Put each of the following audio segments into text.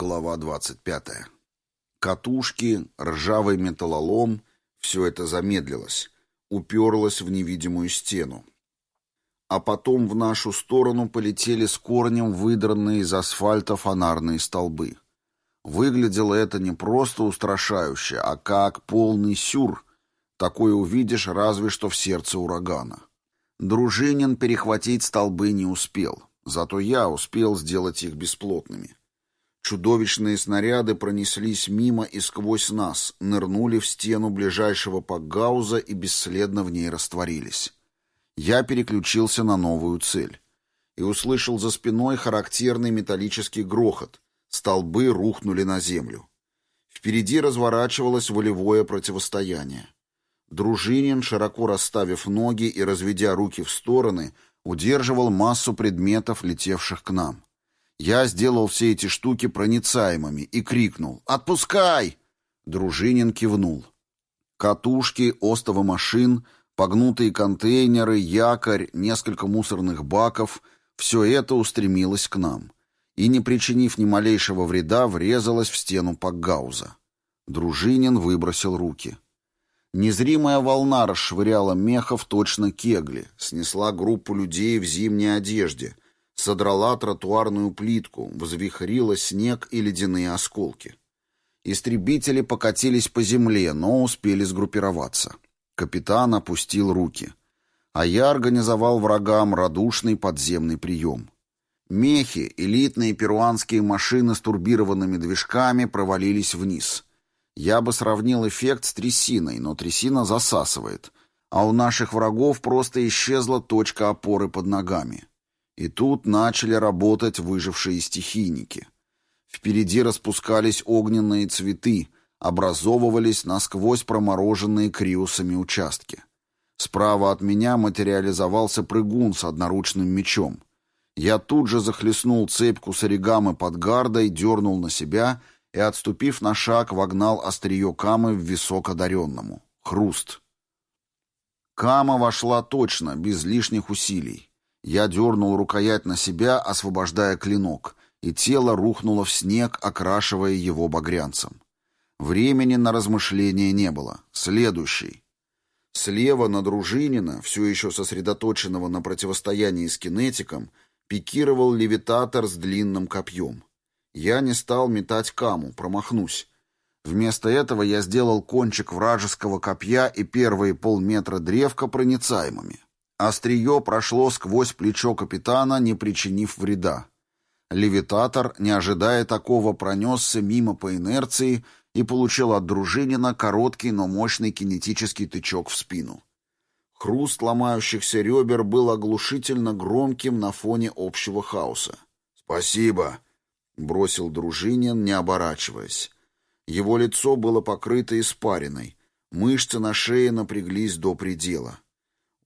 Глава 25. Катушки, ржавый металлолом — все это замедлилось, уперлось в невидимую стену. А потом в нашу сторону полетели с корнем выдранные из асфальта фонарные столбы. Выглядело это не просто устрашающе, а как полный сюр. Такое увидишь разве что в сердце урагана. Дружинин перехватить столбы не успел, зато я успел сделать их бесплотными. Чудовищные снаряды пронеслись мимо и сквозь нас, нырнули в стену ближайшего пакгауза и бесследно в ней растворились. Я переключился на новую цель и услышал за спиной характерный металлический грохот. Столбы рухнули на землю. Впереди разворачивалось волевое противостояние. Дружинин, широко расставив ноги и разведя руки в стороны, удерживал массу предметов, летевших к нам. Я сделал все эти штуки проницаемыми и крикнул «Отпускай!». Дружинин кивнул. Катушки, остовы машин, погнутые контейнеры, якорь, несколько мусорных баков — все это устремилось к нам и, не причинив ни малейшего вреда, врезалось в стену Пакгауза. Дружинин выбросил руки. Незримая волна расшвыряла мехов точно кегли, снесла группу людей в зимней одежде — содрала тротуарную плитку, взвихрила снег и ледяные осколки. Истребители покатились по земле, но успели сгруппироваться. Капитан опустил руки. А я организовал врагам радушный подземный прием. Мехи, элитные перуанские машины с турбированными движками провалились вниз. Я бы сравнил эффект с трясиной, но трясина засасывает, а у наших врагов просто исчезла точка опоры под ногами. И тут начали работать выжившие стихийники. Впереди распускались огненные цветы, образовывались насквозь промороженные криусами участки. Справа от меня материализовался прыгун с одноручным мечом. Я тут же захлестнул цепь саригамы под гардой, дернул на себя и, отступив на шаг, вогнал острие камы в висок одаренному. Хруст. Кама вошла точно, без лишних усилий. Я дернул рукоять на себя, освобождая клинок, и тело рухнуло в снег, окрашивая его багрянцем. Времени на размышления не было. Следующий. Слева на Дружинина, все еще сосредоточенного на противостоянии с кинетиком, пикировал левитатор с длинным копьем. Я не стал метать каму, промахнусь. Вместо этого я сделал кончик вражеского копья и первые полметра древка проницаемыми. Острие прошло сквозь плечо капитана, не причинив вреда. Левитатор, не ожидая такого, пронесся мимо по инерции и получил от Дружинина короткий, но мощный кинетический тычок в спину. Хруст ломающихся ребер был оглушительно громким на фоне общего хаоса. «Спасибо», — бросил Дружинин, не оборачиваясь. Его лицо было покрыто испариной, мышцы на шее напряглись до предела.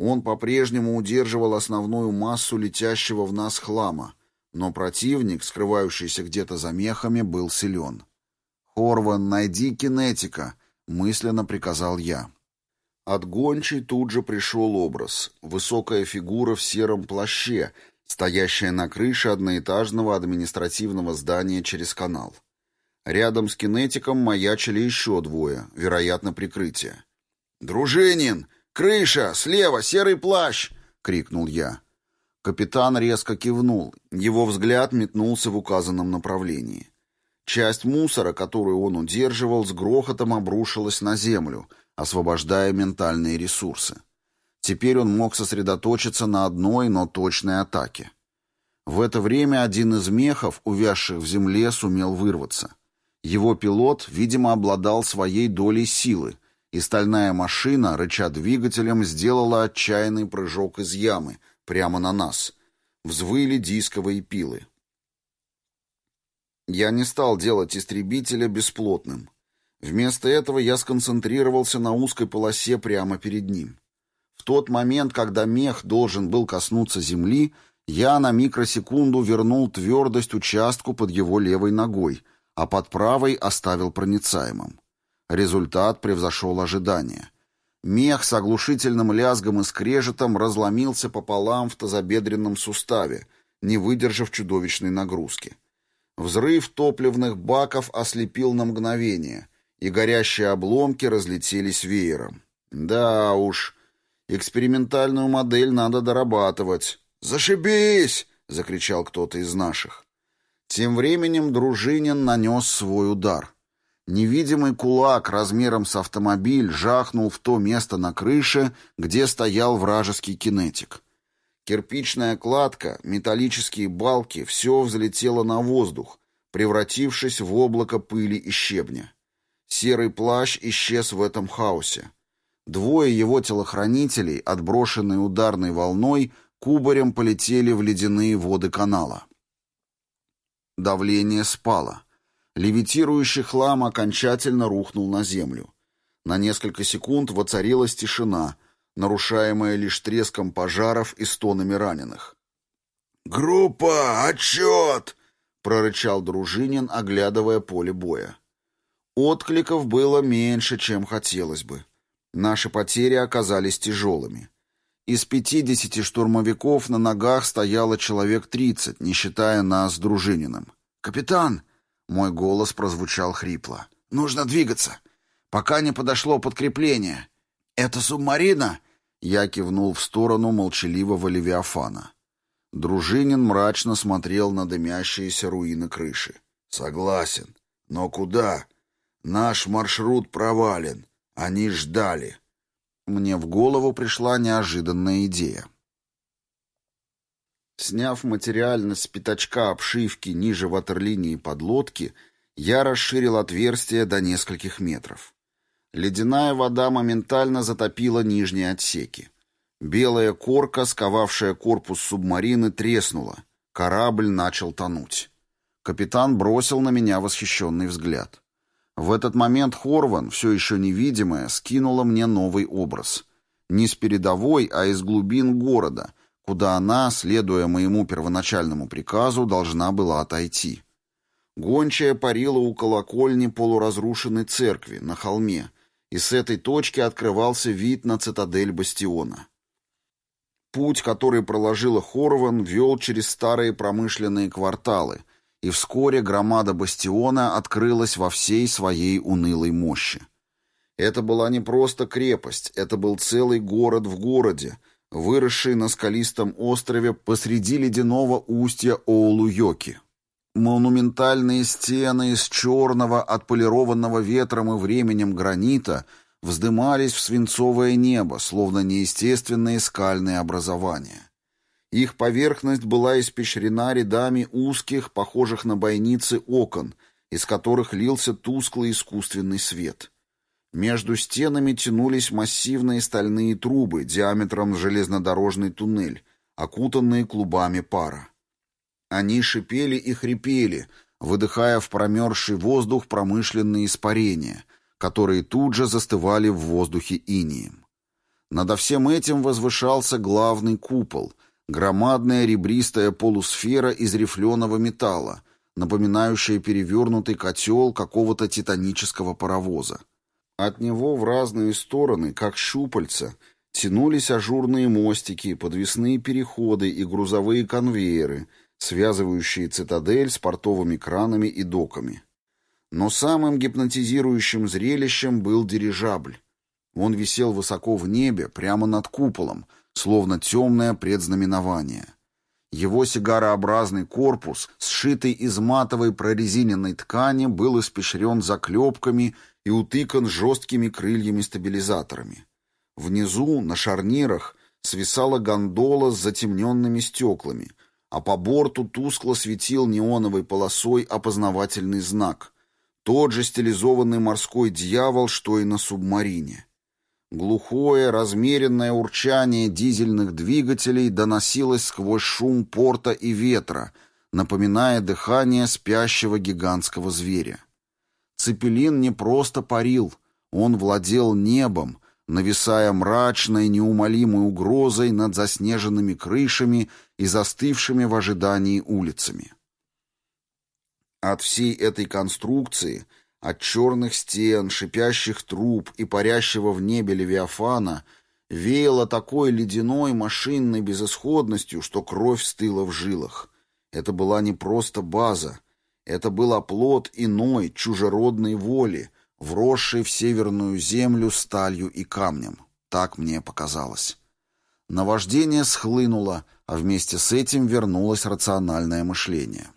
Он по-прежнему удерживал основную массу летящего в нас хлама, но противник, скрывающийся где-то за мехами, был силен. «Хорван, найди кинетика», — мысленно приказал я. От гончей тут же пришел образ. Высокая фигура в сером плаще, стоящая на крыше одноэтажного административного здания через канал. Рядом с кинетиком маячили еще двое, вероятно, прикрытие. «Дружинин!» «Крыша! Слева! Серый плащ!» — крикнул я. Капитан резко кивнул. Его взгляд метнулся в указанном направлении. Часть мусора, которую он удерживал, с грохотом обрушилась на землю, освобождая ментальные ресурсы. Теперь он мог сосредоточиться на одной, но точной атаке. В это время один из мехов, увязших в земле, сумел вырваться. Его пилот, видимо, обладал своей долей силы, и стальная машина, рыча двигателем, сделала отчаянный прыжок из ямы, прямо на нас. Взвыли дисковые пилы. Я не стал делать истребителя бесплотным. Вместо этого я сконцентрировался на узкой полосе прямо перед ним. В тот момент, когда мех должен был коснуться земли, я на микросекунду вернул твердость участку под его левой ногой, а под правой оставил проницаемым. Результат превзошел ожидания. Мех с оглушительным лязгом и скрежетом разломился пополам в тазобедренном суставе, не выдержав чудовищной нагрузки. Взрыв топливных баков ослепил на мгновение, и горящие обломки разлетелись веером. Да уж, экспериментальную модель надо дорабатывать. «Зашибись!» — закричал кто-то из наших. Тем временем Дружинин нанес свой удар. Невидимый кулак размером с автомобиль жахнул в то место на крыше, где стоял вражеский кинетик. Кирпичная кладка, металлические балки — все взлетело на воздух, превратившись в облако пыли и щебня. Серый плащ исчез в этом хаосе. Двое его телохранителей, отброшенные ударной волной, кубарем полетели в ледяные воды канала. Давление спало. Левитирующий хлам окончательно рухнул на землю. На несколько секунд воцарилась тишина, нарушаемая лишь треском пожаров и стонами раненых. «Группа, отчет!» — прорычал Дружинин, оглядывая поле боя. Откликов было меньше, чем хотелось бы. Наши потери оказались тяжелыми. Из пятидесяти штурмовиков на ногах стояло человек тридцать, не считая нас с Дружининым. «Капитан!» Мой голос прозвучал хрипло. «Нужно двигаться, пока не подошло подкрепление. Это субмарина?» Я кивнул в сторону молчаливого Левиафана. Дружинин мрачно смотрел на дымящиеся руины крыши. «Согласен. Но куда? Наш маршрут провален. Они ждали». Мне в голову пришла неожиданная идея. Сняв материальность с пятачка обшивки ниже ватерлинии подлодки, я расширил отверстие до нескольких метров. Ледяная вода моментально затопила нижние отсеки. Белая корка, сковавшая корпус субмарины, треснула. Корабль начал тонуть. Капитан бросил на меня восхищенный взгляд. В этот момент Хорван, все еще невидимая, скинула мне новый образ. Не с передовой, а из глубин города — куда она, следуя моему первоначальному приказу, должна была отойти. Гончая парила у колокольни полуразрушенной церкви на холме, и с этой точки открывался вид на цитадель бастиона. Путь, который проложила Хорван, вел через старые промышленные кварталы, и вскоре громада бастиона открылась во всей своей унылой мощи. Это была не просто крепость, это был целый город в городе, выросший на скалистом острове посреди ледяного устья Оулу-Йоки. Монументальные стены из черного, отполированного ветром и временем гранита вздымались в свинцовое небо, словно неестественные скальные образования. Их поверхность была испещрена рядами узких, похожих на бойницы окон, из которых лился тусклый искусственный свет. Между стенами тянулись массивные стальные трубы диаметром железнодорожный туннель, окутанные клубами пара. Они шипели и хрипели, выдыхая в промерзший воздух промышленные испарения, которые тут же застывали в воздухе инием. Надо всем этим возвышался главный купол, громадная ребристая полусфера из рифленого металла, напоминающая перевернутый котел какого-то титанического паровоза. От него в разные стороны, как щупальца, тянулись ажурные мостики, подвесные переходы и грузовые конвейеры, связывающие цитадель с портовыми кранами и доками. Но самым гипнотизирующим зрелищем был дирижабль. Он висел высоко в небе, прямо над куполом, словно темное предзнаменование. Его сигарообразный корпус, сшитый из матовой прорезиненной ткани, был испещрен заклепками и утыкан жесткими крыльями-стабилизаторами. Внизу, на шарнирах, свисала гондола с затемненными стеклами, а по борту тускло светил неоновой полосой опознавательный знак. Тот же стилизованный морской дьявол, что и на субмарине. Глухое, размеренное урчание дизельных двигателей доносилось сквозь шум порта и ветра, напоминая дыхание спящего гигантского зверя. Цепелин не просто парил, он владел небом, нависая мрачной, неумолимой угрозой над заснеженными крышами и застывшими в ожидании улицами. От всей этой конструкции, от черных стен, шипящих труб и парящего в небе Левиафана, веяло такой ледяной машинной безысходностью, что кровь стыла в жилах. Это была не просто база, Это был оплот иной, чужеродной воли, вросшей в северную землю сталью и камнем. Так мне показалось. Наваждение схлынуло, а вместе с этим вернулось рациональное мышление.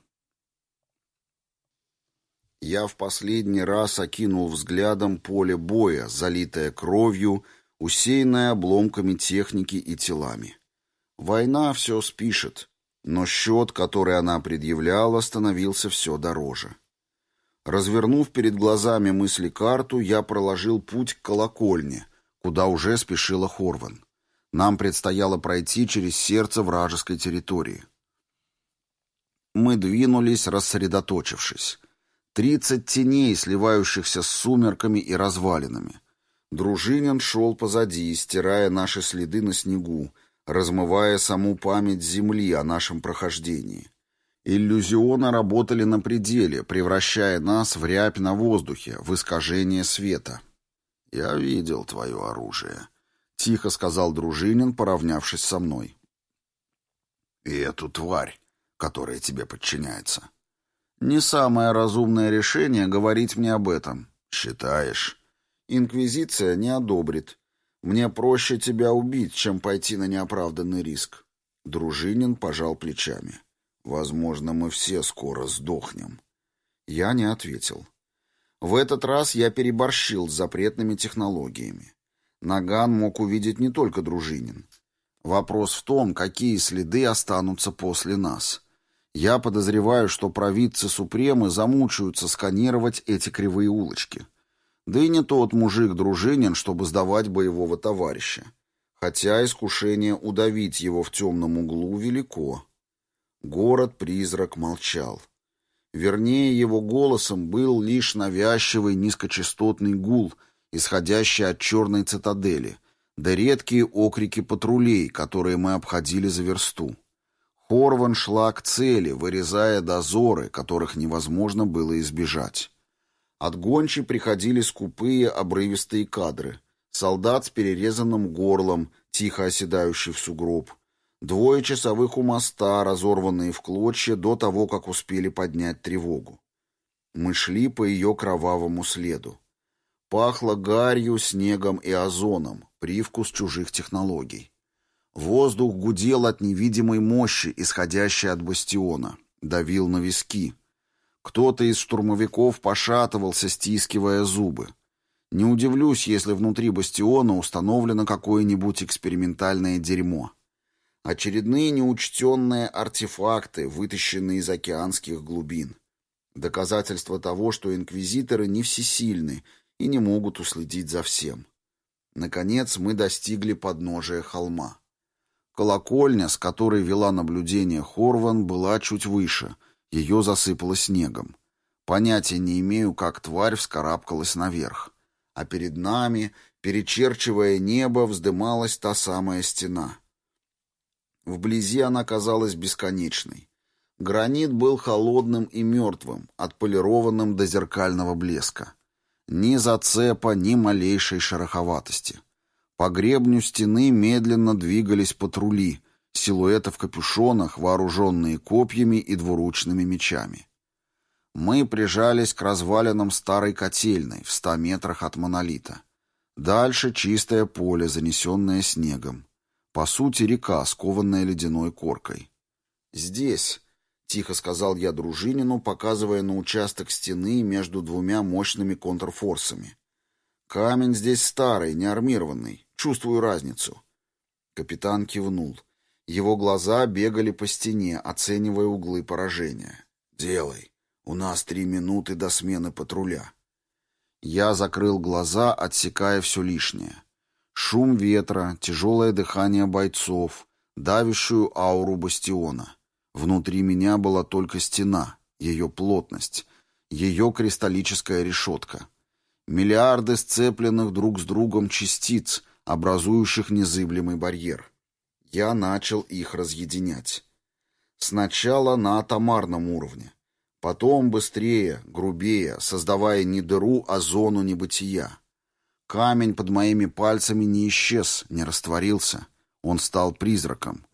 Я в последний раз окинул взглядом поле боя, залитое кровью, усеянное обломками техники и телами. Война все спишет, но счет, который она предъявляла, становился все дороже. Развернув перед глазами мысли карту, я проложил путь к колокольне, куда уже спешила Хорван. Нам предстояло пройти через сердце вражеской территории. Мы двинулись, рассредоточившись. Тридцать теней, сливающихся с сумерками и развалинами. Дружинин шел позади, стирая наши следы на снегу, размывая саму память земли о нашем прохождении. Иллюзионы работали на пределе, превращая нас в рябь на воздухе, в искажение света. «Я видел твое оружие», — тихо сказал Дружинин, поравнявшись со мной. «И эту тварь, которая тебе подчиняется». «Не самое разумное решение говорить мне об этом». «Считаешь?» «Инквизиция не одобрит. Мне проще тебя убить, чем пойти на неоправданный риск. Дружинин пожал плечами. Возможно, мы все скоро сдохнем. Я не ответил. В этот раз я переборщил с запретными технологиями. Наган мог увидеть не только Дружинин. Вопрос в том, какие следы останутся после нас. Я подозреваю, что провидцы Супремы замучаются сканировать эти кривые улочки. Да и не тот мужик-дружинин, чтобы сдавать боевого товарища. Хотя искушение удавить его в темном углу велико. Город-призрак молчал. Вернее, его голосом был лишь навязчивый низкочастотный гул, исходящий от черной цитадели, да редкие окрики патрулей, которые мы обходили за версту. Хорван шла к цели, вырезая дозоры, которых невозможно было избежать. От гончи приходили скупые, обрывистые кадры. Солдат с перерезанным горлом, тихо оседающий в сугроб. Двое часовых у моста, разорванные в клочья до того, как успели поднять тревогу. Мы шли по ее кровавому следу. Пахло гарью, снегом и озоном, привкус чужих технологий. Воздух гудел от невидимой мощи, исходящей от бастиона, давил на виски. Кто-то из штурмовиков пошатывался, стискивая зубы. Не удивлюсь, если внутри бастиона установлено какое-нибудь экспериментальное дерьмо. Очередные неучтенные артефакты, вытащенные из океанских глубин. Доказательство того, что инквизиторы не всесильны и не могут уследить за всем. Наконец мы достигли подножия холма. Колокольня, с которой вела наблюдение Хорван, была чуть выше — ее засыпало снегом. Понятия не имею, как тварь вскарабкалась наверх. А перед нами, перечерчивая небо, вздымалась та самая стена. Вблизи она казалась бесконечной. Гранит был холодным и мертвым, отполированным до зеркального блеска. Ни зацепа, ни малейшей шероховатости. По гребню стены медленно двигались патрули, силуэты в капюшонах, вооруженные копьями и двуручными мечами. Мы прижались к развалинам старой котельной в ста метрах от монолита. Дальше чистое поле, занесенное снегом. По сути, река, скованная ледяной коркой. «Здесь», — тихо сказал я дружинину, показывая на участок стены между двумя мощными контрфорсами. «Камень здесь старый, не армированный. Чувствую разницу». Капитан кивнул. Его глаза бегали по стене, оценивая углы поражения. «Делай. У нас три минуты до смены патруля». Я закрыл глаза, отсекая все лишнее. Шум ветра, тяжелое дыхание бойцов, давящую ауру бастиона. Внутри меня была только стена, ее плотность, ее кристаллическая решетка. Миллиарды сцепленных друг с другом частиц, образующих незыблемый барьер. Я начал их разъединять. Сначала на атомарном уровне, потом быстрее, грубее, создавая не дыру, а зону небытия. Камень под моими пальцами не исчез, не растворился. Он стал призраком.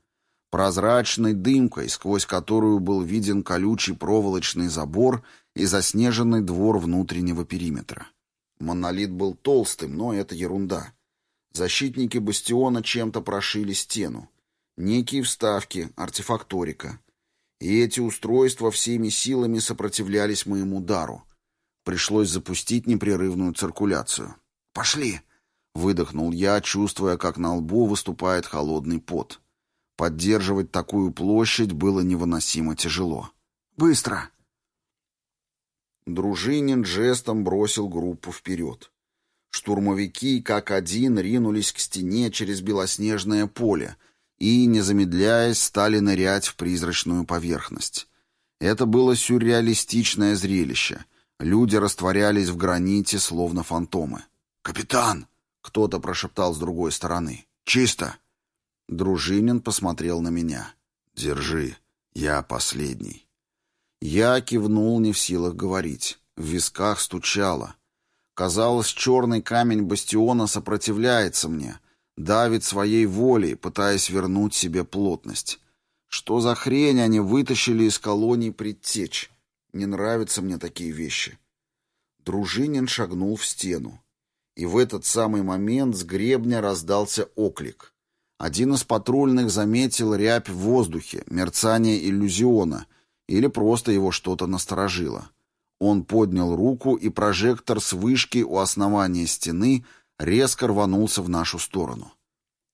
прозрачной дымкой, сквозь которую был виден колючий проволочный забор и заснеженный двор внутреннего периметра. Монолит был толстым, но это ерунда. Защитники бастиона чем-то прошили стену. Некие вставки, артефакторика. И эти устройства всеми силами сопротивлялись моему удару. Пришлось запустить непрерывную циркуляцию. «Пошли!» — выдохнул я, чувствуя, как на лбу выступает холодный пот. Поддерживать такую площадь было невыносимо тяжело. «Быстро!» Дружинин жестом бросил группу вперед. Штурмовики, как один, ринулись к стене через белоснежное поле и, не замедляясь, стали нырять в призрачную поверхность. Это было сюрреалистичное зрелище. Люди растворялись в граните, словно фантомы. «Капитан!» — кто-то прошептал с другой стороны. «Чисто!» Дружинин посмотрел на меня. «Держи, я последний». Я кивнул, не в силах говорить. В висках стучало. Казалось, черный камень бастиона сопротивляется мне, давит своей волей, пытаясь вернуть себе плотность. Что за хрень они вытащили из колоний предтечь? Не нравятся мне такие вещи. Дружинин шагнул в стену. И в этот самый момент с гребня раздался оклик. Один из патрульных заметил рябь в воздухе, мерцание иллюзиона — или просто его что-то насторожило. Он поднял руку, и прожектор с вышки у основания стены резко рванулся в нашу сторону.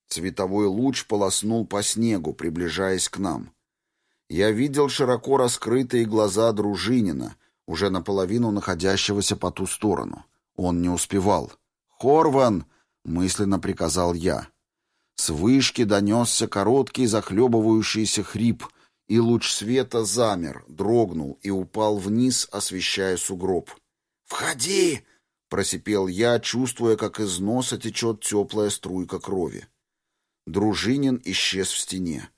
Цветовой луч полоснул по снегу, приближаясь к нам. Я видел широко раскрытые глаза Дружинина, уже наполовину находящегося по ту сторону. Он не успевал. «Хорван!» — мысленно приказал я. С вышки донесся короткий захлебывающийся хрип — и луч света замер, дрогнул и упал вниз, освещая сугроб. «Входи!» — просипел я, чувствуя, как из носа течет теплая струйка крови. Дружинин исчез в стене.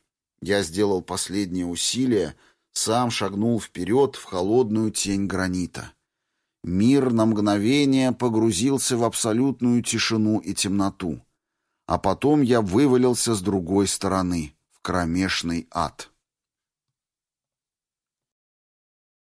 Я сделал последнее усилие, сам шагнул вперед в холодную тень гранита. Мир на мгновение погрузился в абсолютную тишину и темноту. А потом я вывалился с другой стороны, в кромешный ад.